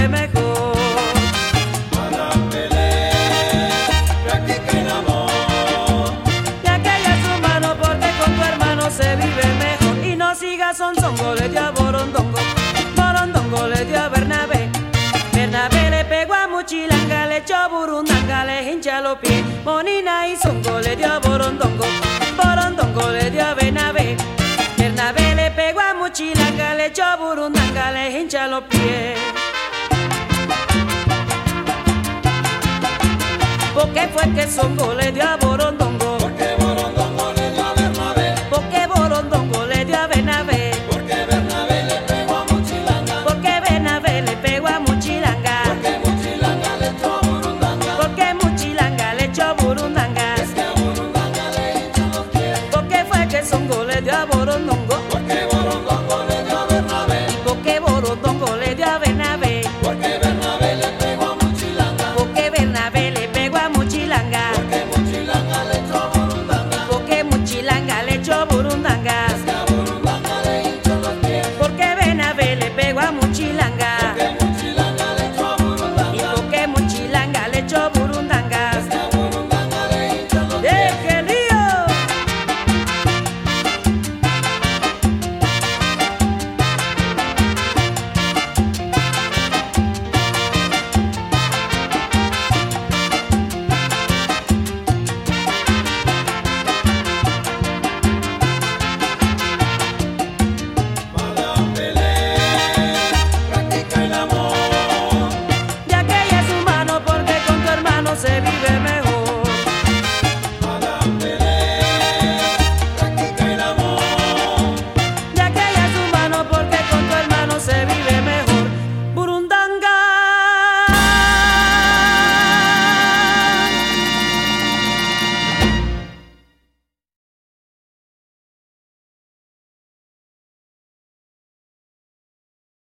se vive mejor. Madame Pelé, practica el amor. Ya que ella es tu mano porque con tu hermano se vive mejor. Y no sigas son zongo, le dio a Borondongo. Borondongo le dio a Bernabé. Bernabé le pegó a Muchilanga, le echó a Burundanga, le hincha los pies. porque Songo le dio a Borondongo, porque Borondongo le dio a Bernabé, porque Borondongo le dio a Bernabé, porque Bernabé le pegó a Mochilanga, porque Bernabé le pegó a Mochilanga, porque Mochilanga le echó a Borondanga, porque Mochilanga le echó a Borondanga, es que a le hinchó los pies, porque fue que Songo le dio a chilanga.